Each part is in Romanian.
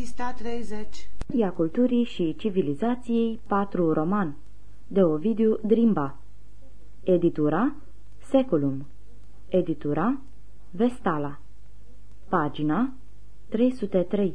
Pista 30 Ia culturii și civilizației 4 roman. De Ovidiu Drimba. Editura Seculum. Editura Vestala. Pagina 303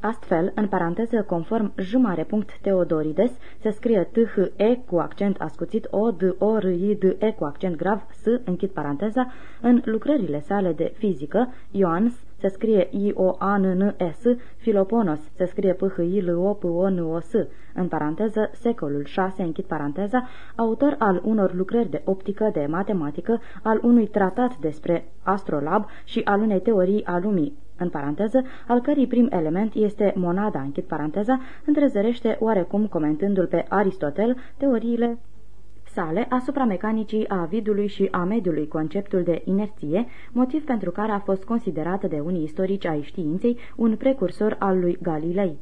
Astfel, în paranteză, conform jumare punct Teodorides, se scrie t h e cu accent ascuțit o d o r i d e cu accent grav s, închid paranteza, în lucrările sale de fizică, Ioans se scrie i o a n n s, Filoponos se scrie p h i l o p o n o s, în paranteză, secolul 6, închid paranteza, autor al unor lucrări de optică, de matematică, al unui tratat despre astrolab și al unei teorii a lumii, în paranteză, al cărei prim element este monada, închid paranteza, întrezărește oarecum comentându-l pe Aristotel teoriile sale asupra mecanicii a vidului și a mediului conceptul de inerție, motiv pentru care a fost considerat de unii istorici ai științei un precursor al lui Galilei.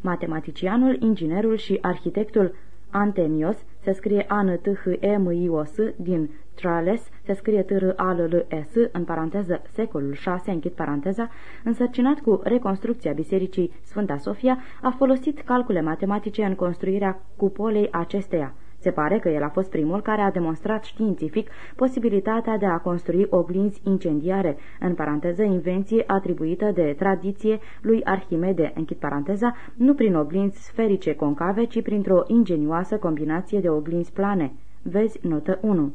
Matematicianul, inginerul și arhitectul Antemios, se scrie a n t h e m i o s din Trales, se scrie t r a l l s în paranteză secolul 6, închid paranteza, însărcinat cu reconstrucția bisericii Sfânta Sofia, a folosit calcule matematice în construirea cupolei acesteia. Se pare că el a fost primul care a demonstrat științific posibilitatea de a construi oglinzi incendiare, în paranteză invenție atribuită de tradiție lui Arhimede, închid paranteza, nu prin oglinzi sferice concave, ci printr-o ingenioasă combinație de oglinzi plane. Vezi notă 1.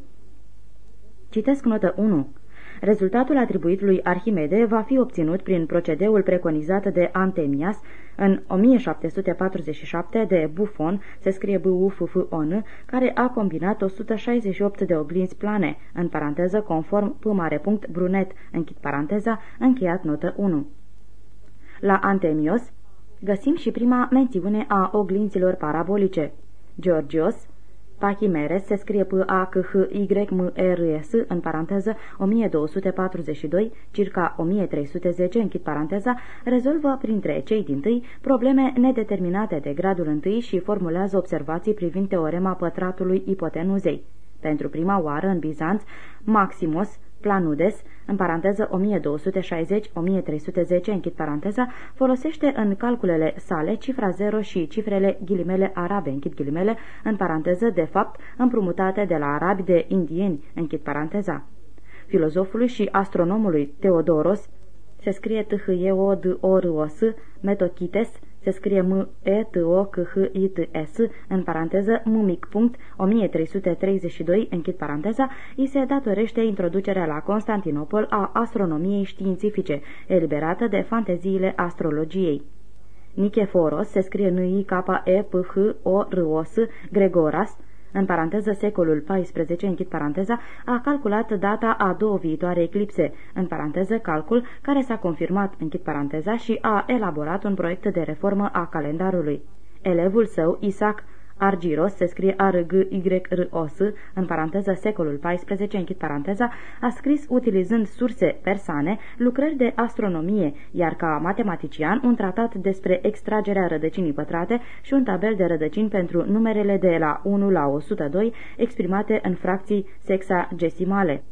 Citesc notă 1. Rezultatul atribuit lui Arhimede va fi obținut prin procedeul preconizat de Antemias în 1747 de Buffon, se scrie b u f f o n care a combinat 168 de oglinzi plane, în paranteză conform p mare punct brunet, închid paranteza, încheiat notă 1. La Antemios găsim și prima mențiune a oglinzilor parabolice. Georgios Pachimeres se scrie p a c h y m r s în paranteză 1242, circa 1310, închid paranteza, rezolvă printre cei din tâi probleme nedeterminate de gradul întâi și formulează observații privind teorema pătratului ipotenuzei. Pentru prima oară în Bizanț, Maximus Planudes, în paranteză 1260-1310, închid paranteza, folosește în calculele sale cifra 0 și cifrele ghilimele arabe, închid ghilimele, în paranteză, de fapt, împrumutate de la arabi de indieni, închid paranteza. Filozofului și astronomului Teodoros se scrie t h e o d o r o s Metochites, se scrie m e t o c h i t s în paranteză m mic punct 1332, închid paranteza, îi se datorește introducerea la Constantinopol a astronomiei științifice, eliberată de fanteziile astrologiei. Niceforos se scrie n i k e p h o r o s Gregoras, în paranteză secolul XIV, închid paranteza, a calculat data a două viitoare eclipse, în paranteză calcul care s-a confirmat, închid paranteza, și a elaborat un proiect de reformă a calendarului. Elevul său, Isaac Argiros se scrie a r g y r o s în paranteză secolul XIV, închid paranteza, a scris utilizând surse persane lucrări de astronomie, iar ca matematician un tratat despre extragerea rădăcinii pătrate și un tabel de rădăcini pentru numerele de la 1 la 102 exprimate în fracții sexagesimale.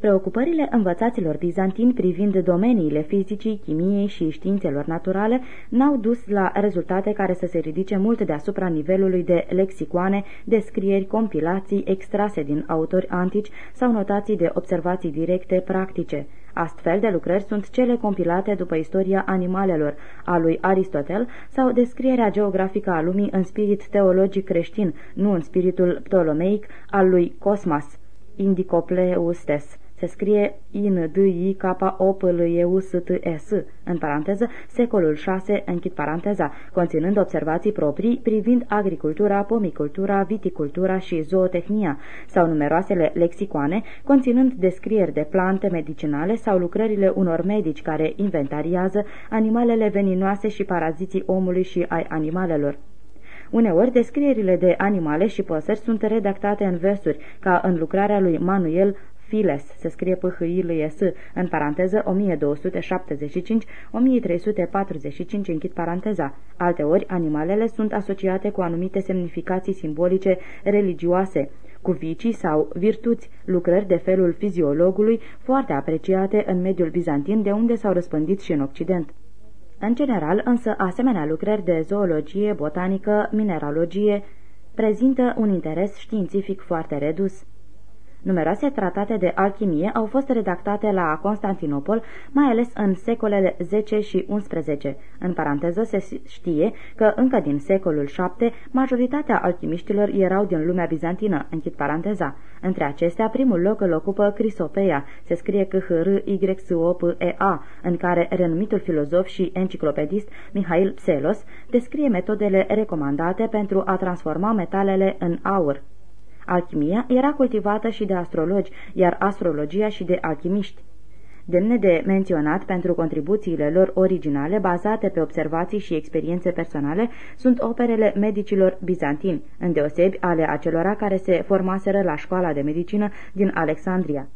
Preocupările învățaților bizantini privind domeniile fizicii, chimiei și științelor naturale n-au dus la rezultate care să se ridice mult deasupra nivelului de lexicoane, descrieri, compilații extrase din autori antici sau notații de observații directe practice. Astfel de lucrări sunt cele compilate după istoria animalelor a lui Aristotel sau descrierea geografică a lumii în spirit teologic creștin, nu în spiritul ptolomeic al lui Cosmas, Indicopleustes se scrie in d i k o p l e u s t e s în paranteză, secolul 6, închid paranteza, conținând observații proprii privind agricultura, pomicultura, viticultura și zootehnia, sau numeroasele lexicoane, conținând descrieri de plante medicinale sau lucrările unor medici care inventariază animalele veninoase și paraziții omului și ai animalelor. Uneori, descrierile de animale și păsări sunt redactate în versuri, ca în lucrarea lui Manuel Files, se scrie p h i l s în paranteză 1275-1345, închid paranteza. Alteori, animalele sunt asociate cu anumite semnificații simbolice religioase, cu vicii sau virtuți, lucrări de felul fiziologului foarte apreciate în mediul bizantin de unde s-au răspândit și în Occident. În general, însă, asemenea lucrări de zoologie, botanică, mineralogie prezintă un interes științific foarte redus. Numeroase tratate de alchimie au fost redactate la Constantinopol, mai ales în secolele 10 și 11. În paranteză se știe că încă din secolul 7 majoritatea alchimiștilor erau din lumea bizantină, închid paranteza. Între acestea, primul loc îl ocupă Crisopeia, se scrie c h r y s o p e a în care renumitul filozof și enciclopedist Mihail Pselos descrie metodele recomandate pentru a transforma metalele în aur. Alchimia era cultivată și de astrologi, iar astrologia și de alchimiști. Demne de menționat pentru contribuțiile lor originale, bazate pe observații și experiențe personale, sunt operele medicilor bizantini, îndeosebi ale acelora care se formaseră la școala de medicină din Alexandria.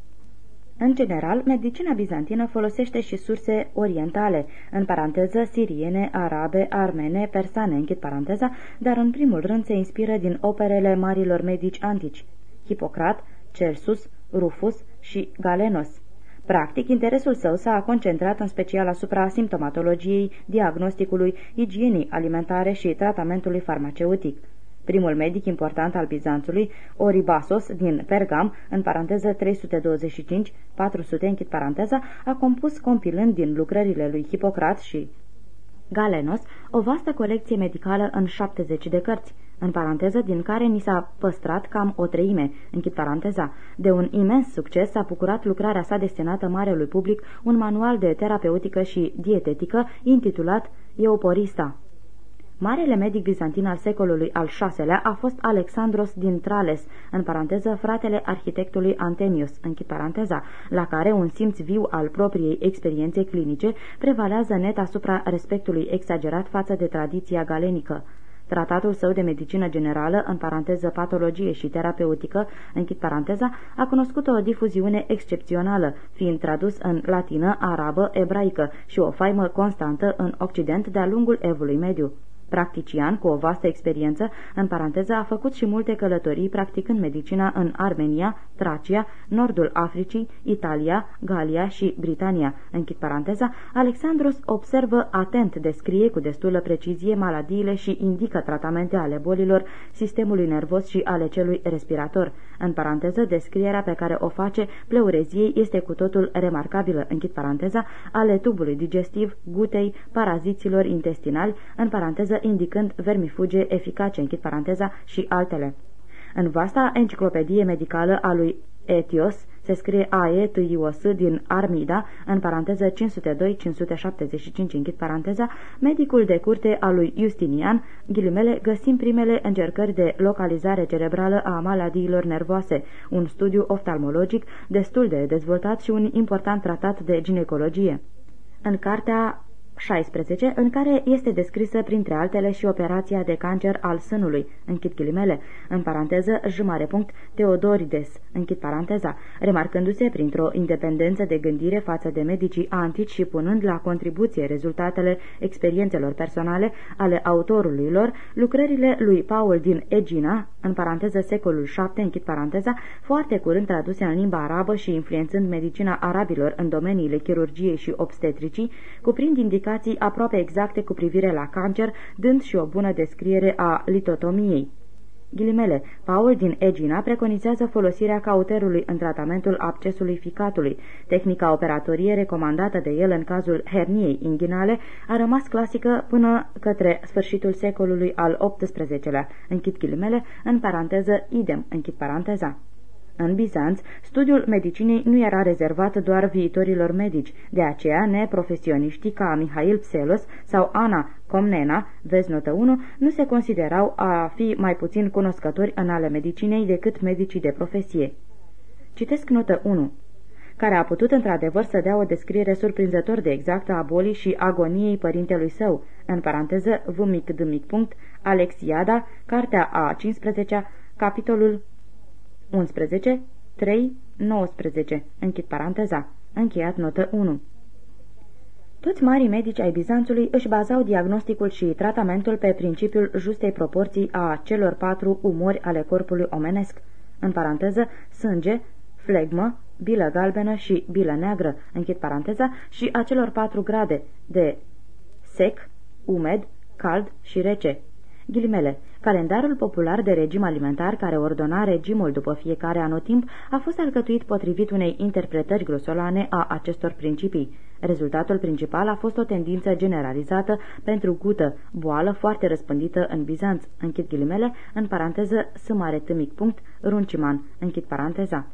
În general, medicina bizantină folosește și surse orientale, în paranteză siriene, arabe, armene, persane, închid paranteza, dar în primul rând se inspiră din operele marilor medici antici, Hipocrat, Celsus, Rufus și Galenos. Practic, interesul său s-a concentrat în special asupra simptomatologiei, diagnosticului, igienii alimentare și tratamentului farmaceutic. Primul medic important al Bizanțului, Oribasos din Pergam, în paranteză 325, 400, închid paranteza, a compus compilând din lucrările lui Hipocrat și Galenos o vastă colecție medicală în 70 de cărți, în paranteză din care ni s-a păstrat cam o treime, închid paranteza. De un imens succes s-a bucurat lucrarea sa destinată marelui public, un manual de terapeutică și dietetică intitulat Euporista. Marele medic bizantin al secolului al VI-lea a fost Alexandros din Trales, în paranteză fratele arhitectului Antenius, închid paranteza, la care un simț viu al propriei experiențe clinice prevalează net asupra respectului exagerat față de tradiția galenică. Tratatul său de medicină generală, în paranteză patologie și terapeutică, închid paranteza, a cunoscut o difuziune excepțională, fiind tradus în latină, arabă, ebraică și o faimă constantă în Occident de-a lungul evului mediu. Practician cu o vastă experiență, în paranteză a făcut și multe călătorii practicând medicina în Armenia, Tracia, Nordul Africii, Italia, Galia și Britania. Închid paranteza, Alexandros observă atent, descrie cu destulă precizie maladiile și indică tratamente ale bolilor sistemului nervos și ale celui respirator. În paranteză, descrierea pe care o face pleureziei este cu totul remarcabilă, închid paranteza, ale tubului digestiv, gutei, paraziților intestinali, în paranteză indicând vermifuge eficace, închid paranteza, și altele. În vasta enciclopedie medicală a lui Etios se scrie AE S din Armida, în paranteză 502-575, închid paranteza, medicul de curte al lui Justinian, ghilimele, găsim primele încercări de localizare cerebrală a maladiilor nervoase, un studiu oftalmologic destul de dezvoltat și un important tratat de ginecologie. În cartea 16, în care este descrisă printre altele și operația de cancer al sânului, închid ghilimele, în paranteză jumare punct Teodorides, închid paranteza, remarcându-se printr-o independență de gândire față de medicii antici și punând la contribuție rezultatele experiențelor personale ale autorului lor, lucrările lui Paul din Egina, în paranteză secolul 7, închid paranteza, foarte curând traduse în limba arabă și influențând medicina arabilor în domeniile chirurgiei și obstetricii, cuprind indicații indicații aproape exacte cu privire la cancer, dând și o bună descriere a litotomiei. Ghilimele, Paul din Egina preconizează folosirea cauterului în tratamentul abcesului ficatului. Tehnica operatorie recomandată de el în cazul herniei inghinale a rămas clasică până către sfârșitul secolului al XVIII-lea. Închid ghilimele, în paranteză idem, închid paranteza. În Bizanț, studiul medicinei nu era rezervat doar viitorilor medici, de aceea neprofesioniștii ca Mihail Pselos sau Ana Comnena, vezi notă 1, nu se considerau a fi mai puțin cunoscători în ale medicinei decât medicii de profesie. Citesc notă 1 care a putut într-adevăr să dea o descriere surprinzător de exactă a bolii și agoniei părintelui său, în paranteză v mic d mic punct, Alexiada, cartea a 15 capitolul 11, 3, 19, închid paranteza, încheiat notă 1. Toți marii medici ai Bizanțului își bazau diagnosticul și tratamentul pe principiul justei proporții a celor patru umori ale corpului omenesc, în paranteză sânge, flegmă, bilă galbenă și bilă neagră, închid paranteza, și a celor patru grade de S, sec, umed, cald și rece. Ghilimele, calendarul popular de regim alimentar care ordona regimul după fiecare anotimp a fost alcătuit potrivit unei interpretări grosolane a acestor principii. Rezultatul principal a fost o tendință generalizată pentru gută, boală foarte răspândită în Bizanț, închid ghilimele, în paranteză, sâmare tâmic punct, runciman, închid paranteza.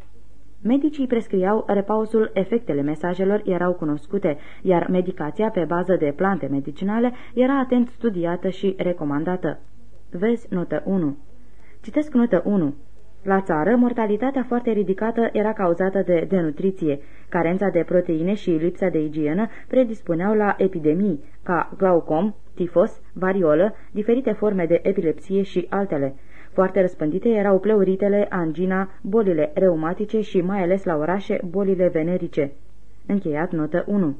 Medicii prescriau repausul, efectele mesajelor erau cunoscute, iar medicația pe bază de plante medicinale era atent studiată și recomandată. Vezi notă 1. Citesc notă 1. La țară, mortalitatea foarte ridicată era cauzată de denutriție. Carența de proteine și lipsa de igienă predispuneau la epidemii, ca glaucom, tifos, variolă, diferite forme de epilepsie și altele. Foarte răspândite erau pleuritele, angina, bolile reumatice și mai ales la orașe bolile venerice. Încheiat notă 1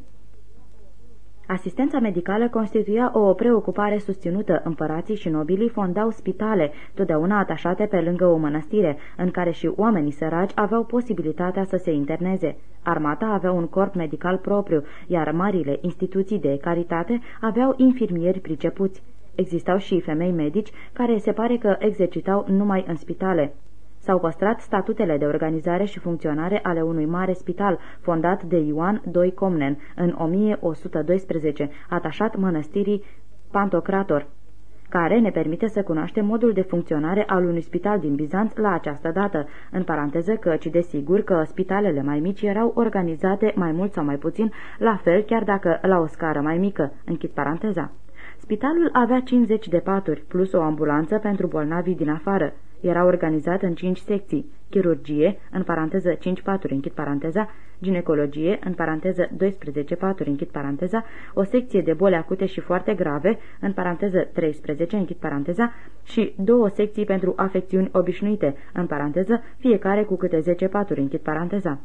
Asistența medicală constituia o preocupare susținută. Împărații și nobilii fondau spitale, totdeauna atașate pe lângă o mănăstire, în care și oamenii săraci aveau posibilitatea să se interneze. Armata avea un corp medical propriu, iar marile instituții de caritate aveau infirmieri pricepuți. Existau și femei medici care se pare că exercitau numai în spitale. S-au păstrat statutele de organizare și funcționare ale unui mare spital, fondat de Ioan II Comnen în 1112, atașat mănăstirii Pantocrator, care ne permite să cunoaștem modul de funcționare al unui spital din Bizanț la această dată, în paranteză căci desigur că spitalele mai mici erau organizate mai mult sau mai puțin, la fel chiar dacă la o scară mai mică, închid paranteza. Spitalul avea 50 de paturi, plus o ambulanță pentru bolnavii din afară. Era organizat în cinci secții, chirurgie, în paranteză 5 paturi, închid paranteza, ginecologie, în paranteză 12 paturi, închid paranteza, o secție de boli acute și foarte grave, în paranteză 13, închid paranteza, și două secții pentru afecțiuni obișnuite, în paranteză, fiecare cu câte 10 paturi, închid paranteza.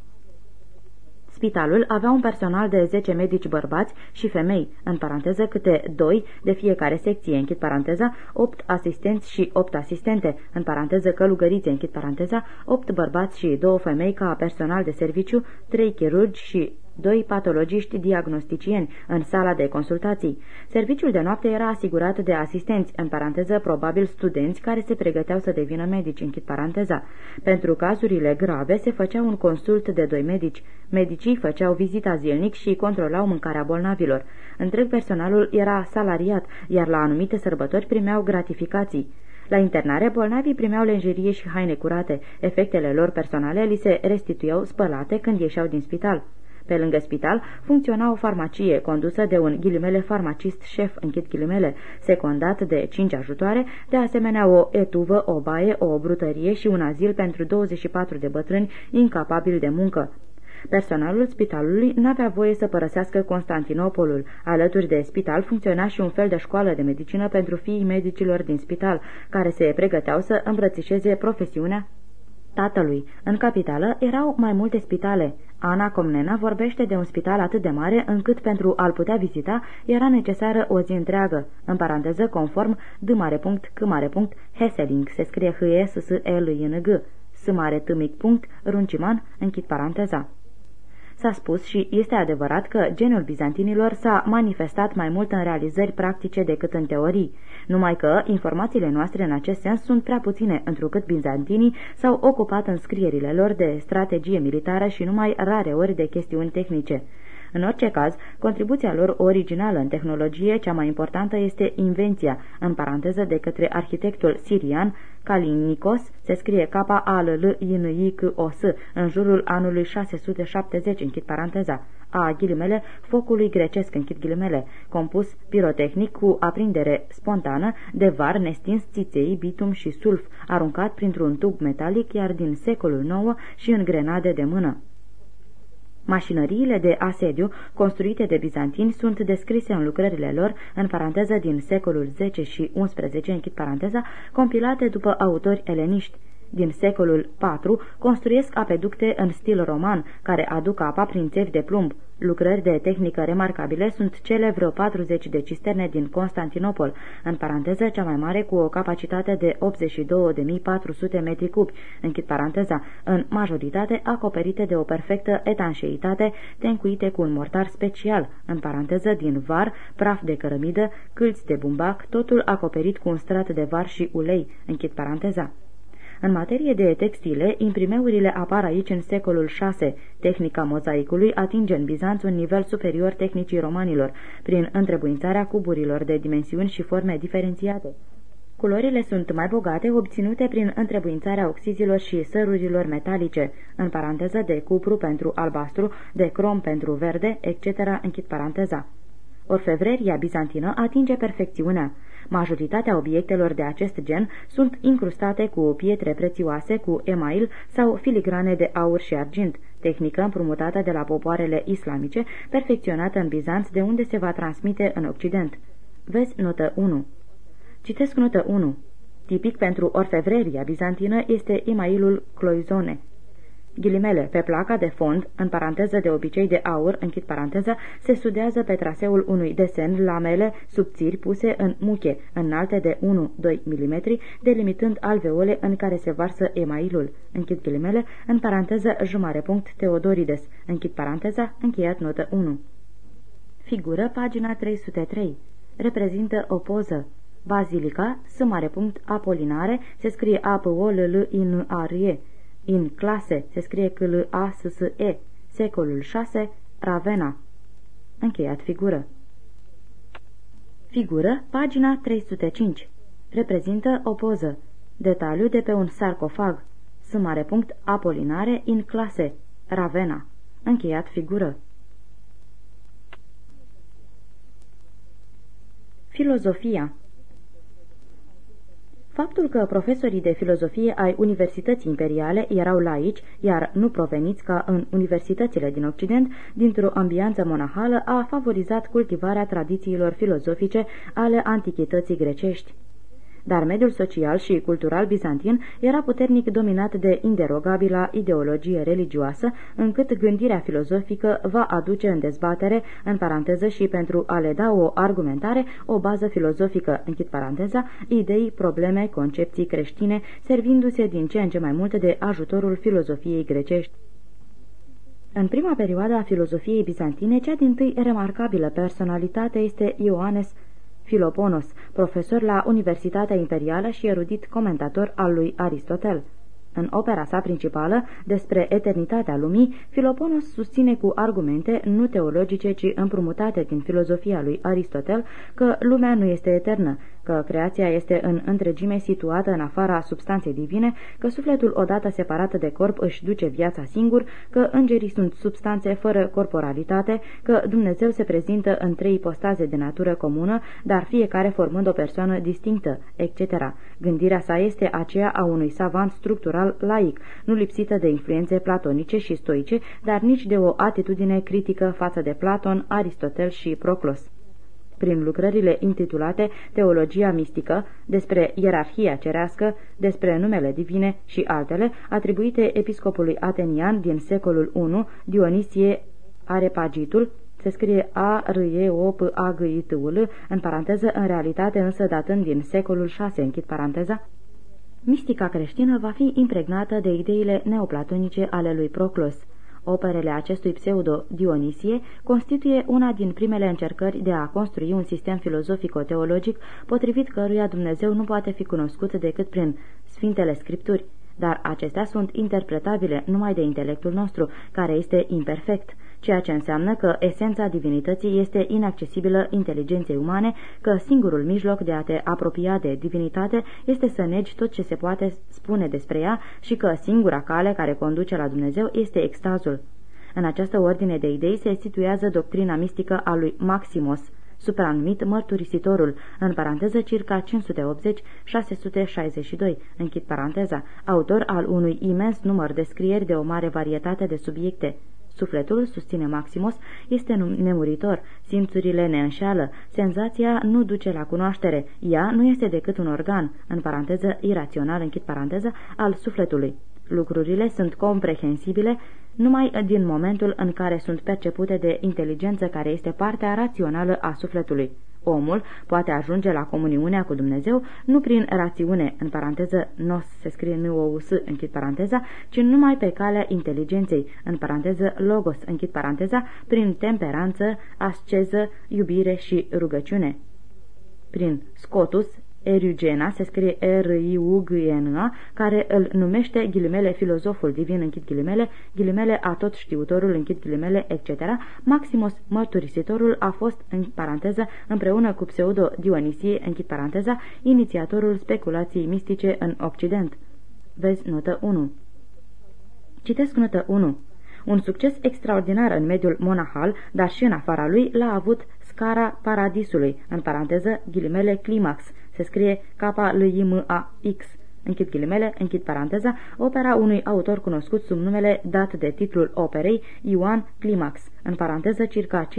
Spitalul avea un personal de 10 medici bărbați și femei, în paranteză câte 2 de fiecare secție, închid paranteza, 8 asistenți și 8 asistente, în paranteză călugărițe, închid paranteza, 8 bărbați și 2 femei ca personal de serviciu, 3 chirurgi și doi patologiști diagnosticieni în sala de consultații. Serviciul de noapte era asigurat de asistenți, în paranteză probabil studenți care se pregăteau să devină medici, închid paranteza. Pentru cazurile grave se făcea un consult de doi medici. Medicii făceau vizita zilnic și controlau mâncarea bolnavilor. Întreg personalul era salariat, iar la anumite sărbători primeau gratificații. La internare, bolnavii primeau lenjerie și haine curate. Efectele lor personale li se restituiau spălate când ieșeau din spital. Pe lângă spital funcționa o farmacie condusă de un ghilimele farmacist șef, închid ghilimele, secundat de cinci ajutoare, de asemenea o etuvă, o baie, o brutărie și un azil pentru 24 de bătrâni incapabili de muncă. Personalul spitalului n-avea voie să părăsească Constantinopolul. Alături de spital funcționa și un fel de școală de medicină pentru fiii medicilor din spital, care se pregăteau să îmbrățișeze profesiunea tatălui. În capitală erau mai multe spitale. Ana Comnena vorbește de un spital atât de mare încât pentru a-l putea vizita era necesară o zi întreagă, în paranteză conform d mare punct, c mare punct, Heseling, se scrie h e s s e l i n g s mare t mic punct, runciman, închid paranteza. S-a spus și este adevărat că genul bizantinilor s-a manifestat mai mult în realizări practice decât în teorii, numai că informațiile noastre în acest sens sunt prea puține, întrucât bizantinii s-au ocupat în scrierile lor de strategie militară și numai rare ori de chestiuni tehnice. În orice caz, contribuția lor originală în tehnologie, cea mai importantă, este invenția, în paranteză de către arhitectul sirian Kalinikos, se scrie k a l l i n i c o s în jurul anului 670, închid paranteza, a ghilimele focului grecesc, închid ghilimele, compus pirotehnic cu aprindere spontană de var nestins țiței, bitum și sulf, aruncat printr-un tub metalic, iar din secolul IX și în grenade de mână. Mașinăriile de asediu construite de bizantini sunt descrise în lucrările lor, în paranteză din secolul X și XI, închid paranteza, compilate după autori eleniști. Din secolul IV construiesc apeducte în stil roman, care aduc apa prin țevi de plumb. Lucrări de tehnică remarcabile sunt cele vreo 40 de cisterne din Constantinopol, în paranteză cea mai mare cu o capacitate de 82.400 metri cubi, închid paranteza, în majoritate acoperite de o perfectă etanșeitate, tencuite cu un mortar special, în paranteză din var, praf de cărămidă, câlți de bumbac, totul acoperit cu un strat de var și ulei, închid paranteza. În materie de textile, imprimeurile apar aici în secolul VI. Tehnica mozaicului atinge în Bizanț un nivel superior tehnicii romanilor, prin întrebuințarea cuburilor de dimensiuni și forme diferențiate. Culorile sunt mai bogate, obținute prin întrebuințarea oxizilor și sărurilor metalice, în paranteză de cupru pentru albastru, de crom pentru verde, etc., închid paranteza. Orfevreria bizantină atinge perfecțiunea. Majoritatea obiectelor de acest gen sunt incrustate cu pietre prețioase, cu email sau filigrane de aur și argint, tehnică împrumutată de la popoarele islamice, perfecționată în Bizanț, de unde se va transmite în Occident. Vezi notă 1. Citesc notă 1. Tipic pentru orfevreria bizantină este emailul cloizone. Ghilimele, pe placa de fond, în paranteză de obicei de aur, închid paranteza, se studiază pe traseul unui desen lamele subțiri puse în muche, înalte de 1-2 mm, delimitând alveole în care se varsă emailul, închid ghilimele, în paranteză jumare punct Teodorides, închid paranteza, încheiat notă 1. Figură, pagina 303. Reprezintă o poză. Bazilica, s mare punct, apolinare, se scrie a p o l l i n a r e in clase se scrie c l a s s e secolul 6, Ravena. Încheiat figură. Figură, pagina 305. Reprezintă o poză. Detaliu de pe un sarcofag. S mare punct apolinare in clase. Ravena. Încheiat figură. Filozofia Faptul că profesorii de filozofie ai Universității Imperiale erau laici, iar nu proveniți ca în universitățile din Occident, dintr-o ambianță monahală, a favorizat cultivarea tradițiilor filozofice ale antichității grecești dar mediul social și cultural bizantin era puternic dominat de inderogabila ideologie religioasă, încât gândirea filozofică va aduce în dezbatere, în paranteză și pentru a le da o argumentare, o bază filozofică, închid paranteza, idei, probleme, concepții creștine, servindu-se din ce în ce mai mult de ajutorul filozofiei grecești. În prima perioadă a filozofiei bizantine, cea din tâi remarcabilă personalitate este Ioanes Filoponos, profesor la Universitatea Imperială și erudit comentator al lui Aristotel. În opera sa principală, despre eternitatea lumii, Filoponos susține cu argumente nu teologice, ci împrumutate din filozofia lui Aristotel că lumea nu este eternă, că creația este în întregime situată în afara substanței divine, că sufletul odată separat de corp își duce viața singur, că îngerii sunt substanțe fără corporalitate, că Dumnezeu se prezintă în trei ipostaze de natură comună, dar fiecare formând o persoană distinctă, etc. Gândirea sa este aceea a unui savant structural laic, nu lipsită de influențe platonice și stoice, dar nici de o atitudine critică față de Platon, Aristotel și Proclos. Prin lucrările intitulate Teologia mistică, despre ierarhia cerească, despre numele divine și altele, atribuite episcopului atenian din secolul I, Dionisie Arepagitul, se scrie a r e o p a g i t u l în paranteză, în realitate însă datând din secolul 6, închid paranteza, Mistica creștină va fi impregnată de ideile neoplatonice ale lui Proclos. Operele acestui pseudo-Dionisie constituie una din primele încercări de a construi un sistem filozofico-teologic potrivit căruia Dumnezeu nu poate fi cunoscut decât prin Sfintele Scripturi, dar acestea sunt interpretabile numai de intelectul nostru, care este imperfect ceea ce înseamnă că esența divinității este inaccesibilă inteligenței umane, că singurul mijloc de a te apropia de divinitate este să negi tot ce se poate spune despre ea și că singura cale care conduce la Dumnezeu este extazul. În această ordine de idei se situează doctrina mistică a lui Maximos, supranumit mărturisitorul, în paranteză circa 580-662, închid paranteza, autor al unui imens număr de scrieri de o mare varietate de subiecte. Sufletul, susține Maximus, este nemuritor, simțurile ne înșeală, senzația nu duce la cunoaștere, ea nu este decât un organ, în paranteză irațional, închid paranteză, al sufletului. Lucrurile sunt comprehensibile numai din momentul în care sunt percepute de inteligență care este partea rațională a sufletului. Omul poate ajunge la comuniunea cu Dumnezeu nu prin rațiune, în paranteză nos se scrie n o s închid paranteza, ci numai pe calea inteligenței, în paranteză logos, închid paranteza, prin temperanță, asceză, iubire și rugăciune. Prin scotus, Eriugena, se scrie r i u g n a care îl numește ghilimele filozoful divin, închid ghilimele, ghilimele a tot știutorul, închid ghilimele, etc. Maximus mărturisitorul a fost, în paranteză, împreună cu pseudo Dionisie, închid paranteza, inițiatorul speculației mistice în Occident. Vezi notă 1. Citesc notă 1. Un succes extraordinar în mediul monahal, dar și în afara lui, l-a avut scara paradisului, în paranteză, ghilimele climax, se scrie K-L-I-M-A-X. Închid ghilimele, închid paranteza, opera unui autor cunoscut sub numele dat de titlul operei Ioan Climax, în paranteză circa 525-605,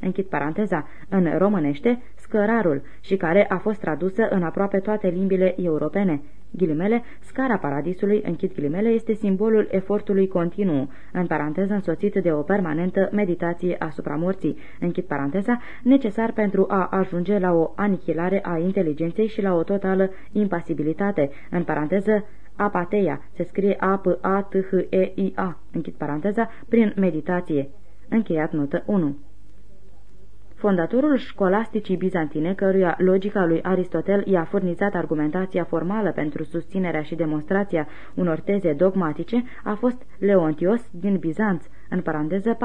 închid paranteza, în românește, Scărarul, și care a fost tradusă în aproape toate limbile europene. Ghilimele, scara paradisului, închid ghilimele, este simbolul efortului continuu, în paranteză însoțit de o permanentă meditație asupra morții, închid paranteza, necesar pentru a ajunge la o anihilare a inteligenței și la o totală impasibilitate, în paranteză apateia, se scrie A-P-A-T-H-E-I-A, închid paranteza, prin meditație. Încheiat notă 1. Fondatorul școlasticii bizantine, căruia logica lui Aristotel i-a furnizat argumentația formală pentru susținerea și demonstrația unor teze dogmatice, a fost Leontios din Bizanț, în paranteză 485-543,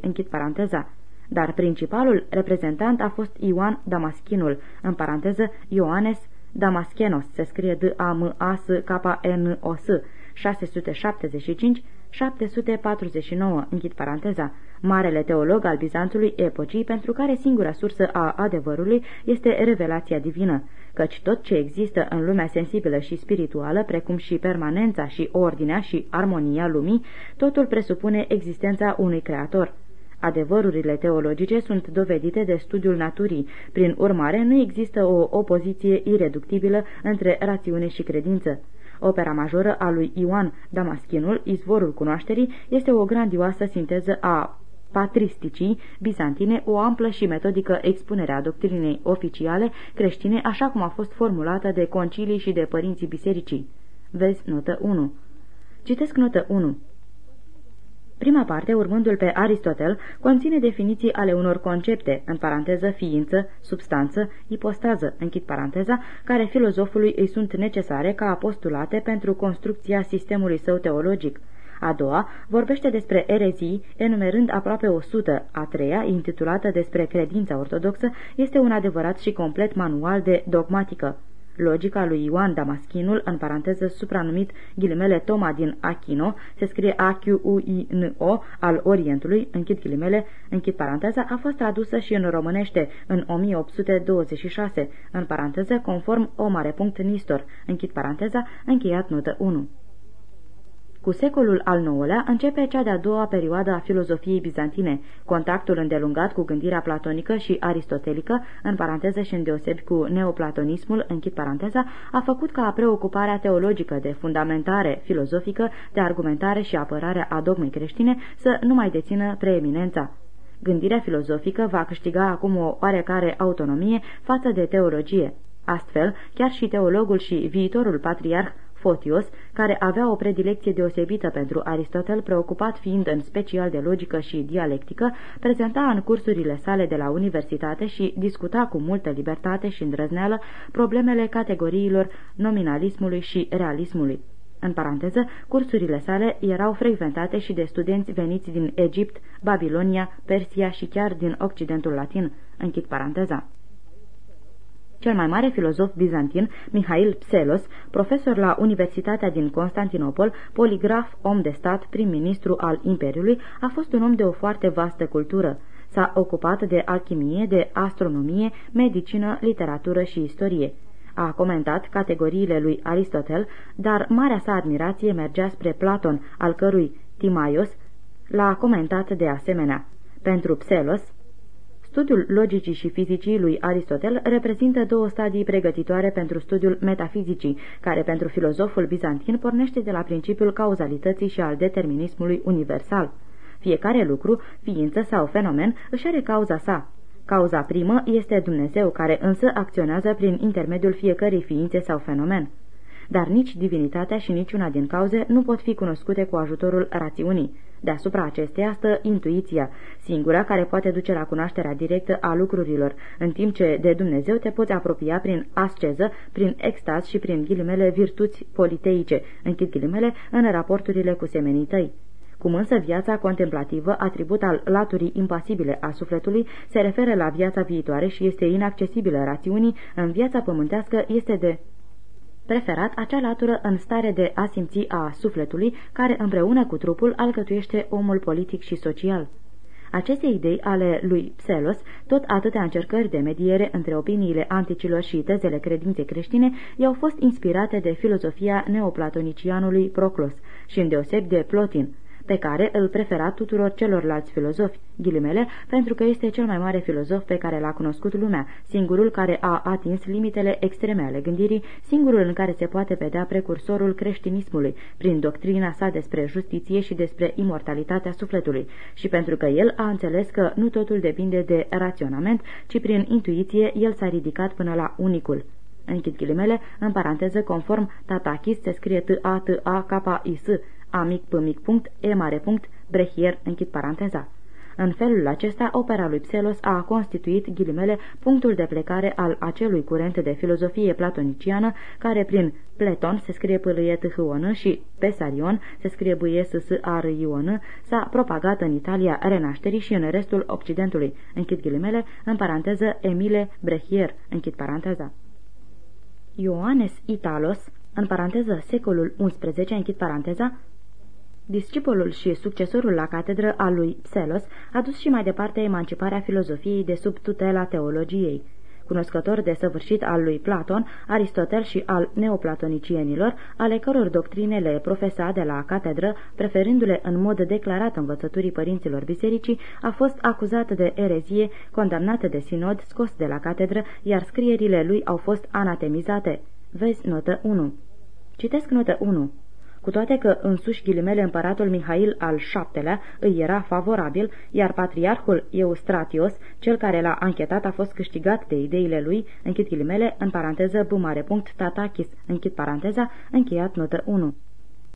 închid paranteza. Dar principalul reprezentant a fost Ioan Damaschinul, în paranteză Ioanes Damaschenos, se scrie D-A-M-A-S-K-N-O-S, 675 749, închid paranteza, marele teolog al Bizanțului epocii, pentru care singura sursă a adevărului este revelația divină, căci tot ce există în lumea sensibilă și spirituală, precum și permanența și ordinea și armonia lumii, totul presupune existența unui creator. Adevărurile teologice sunt dovedite de studiul naturii, prin urmare nu există o opoziție ireductibilă între rațiune și credință. Opera majoră a lui Ioan Damaschinul, Izvorul cunoașterii, este o grandioasă sinteză a patristicii bizantine, o amplă și metodică expunere a doctrinei oficiale creștine, așa cum a fost formulată de concilii și de părinții bisericii. Vezi notă 1. Citesc notă 1. Prima parte, urmându-l pe Aristotel, conține definiții ale unor concepte, în paranteză ființă, substanță, ipostază, închid paranteza, care filozofului îi sunt necesare ca apostulate pentru construcția sistemului său teologic. A doua vorbește despre erezii, enumerând aproape o sută. A treia, intitulată despre credința ortodoxă, este un adevărat și complet manual de dogmatică. Logica lui Ioan Damaschinul, în paranteză supranumit ghilimele Toma din Achino, se scrie A-Q-U-I-N-O, al Orientului, închid ghilimele, închid paranteza, a fost tradusă și în românește în 1826, în paranteză conform o mare punct Nistor, închid paranteza, încheiat notă 1. Cu secolul al IX-lea începe cea de-a doua perioadă a filozofiei bizantine. Contactul îndelungat cu gândirea platonică și aristotelică, în paranteză și îndeosebi cu neoplatonismul, închid paranteza, a făcut ca preocuparea teologică de fundamentare filozofică, de argumentare și apărare a dogmei creștine să nu mai dețină preeminența. Gândirea filozofică va câștiga acum o oarecare autonomie față de teologie. Astfel, chiar și teologul și viitorul patriarh Fotios, care avea o predilecție deosebită pentru Aristotel, preocupat fiind în special de logică și dialectică, prezenta în cursurile sale de la universitate și discuta cu multă libertate și îndrăzneală problemele categoriilor nominalismului și realismului. În paranteză, cursurile sale erau frecventate și de studenți veniți din Egipt, Babilonia, Persia și chiar din Occidentul Latin. Închid paranteza. Cel mai mare filozof bizantin, Mihail Pselos, profesor la Universitatea din Constantinopol, poligraf, om de stat, prim-ministru al Imperiului, a fost un om de o foarte vastă cultură. S-a ocupat de alchimie, de astronomie, medicină, literatură și istorie. A comentat categoriile lui Aristotel, dar marea sa admirație mergea spre Platon, al cărui Timaios l-a comentat de asemenea. Pentru Pselos, Studiul logicii și fizicii lui Aristotel reprezintă două stadii pregătitoare pentru studiul metafizicii, care pentru filozoful bizantin pornește de la principiul cauzalității și al determinismului universal. Fiecare lucru, ființă sau fenomen își are cauza sa. Cauza primă este Dumnezeu, care însă acționează prin intermediul fiecărei ființe sau fenomen. Dar nici divinitatea și niciuna din cauze nu pot fi cunoscute cu ajutorul rațiunii. Deasupra acesteia stă intuiția, singura care poate duce la cunoașterea directă a lucrurilor, în timp ce de Dumnezeu te poți apropia prin asceză, prin extaz și prin ghilimele virtuți politeice, închid ghilimele, în raporturile cu semenii tăi. Cum însă viața contemplativă, atribut al laturii impasibile a sufletului, se referă la viața viitoare și este inaccesibilă rațiunii, în viața pământească este de preferat acea latură în stare de a simți a sufletului, care împreună cu trupul alcătuiește omul politic și social. Aceste idei ale lui Pselos, tot atâtea încercări de mediere între opiniile anticilor și tezele credinței creștine, i-au fost inspirate de filozofia neoplatonicianului Proclos și îndeoseb de Plotin, pe care îl prefera tuturor celorlalți filozofi, ghilimele, pentru că este cel mai mare filozof pe care l-a cunoscut lumea, singurul care a atins limitele extreme ale gândirii, singurul în care se poate vedea precursorul creștinismului, prin doctrina sa despre justiție și despre imortalitatea sufletului, și pentru că el a înțeles că nu totul depinde de raționament, ci prin intuiție el s-a ridicat până la unicul. Închid ghilimele, în paranteză, conform Tatakis se scrie T-A-T-A-K-I-S, a mic p mic punct, e mare punct, brehier, închid paranteza. În felul acesta, opera lui Pselos a constituit ghilimele punctul de plecare al acelui curent de filozofie platoniciană, care prin Pleton se scrie pâlâie t și Pesarion se scrie bâie s s a r s-a propagat în Italia renașterii și în restul Occidentului, închid ghilimele, în paranteză Emile Brehier, închid paranteza. Ioanes Italos, în paranteză secolul XI, închid paranteza, Discipolul și succesorul la catedră al lui Pselos a dus și mai departe emanciparea filozofiei de sub tutela teologiei. Cunoscător de săvârșit al lui Platon, Aristotel și al neoplatonicienilor, ale căror doctrine le profesa de la catedră, preferându-le în mod declarat învățăturii părinților bisericii, a fost acuzat de erezie, condamnat de sinod, scos de la catedră, iar scrierile lui au fost anatemizate. Vezi notă 1. Citesc notă 1 cu toate că însuși ghilimele împăratul Mihail al VII-lea îi era favorabil, iar patriarhul Eustratios, cel care l-a anchetat, a fost câștigat de ideile lui, închid ghilimele, în paranteză, bumare punct, tatakis, închid paranteza, încheiat notă 1.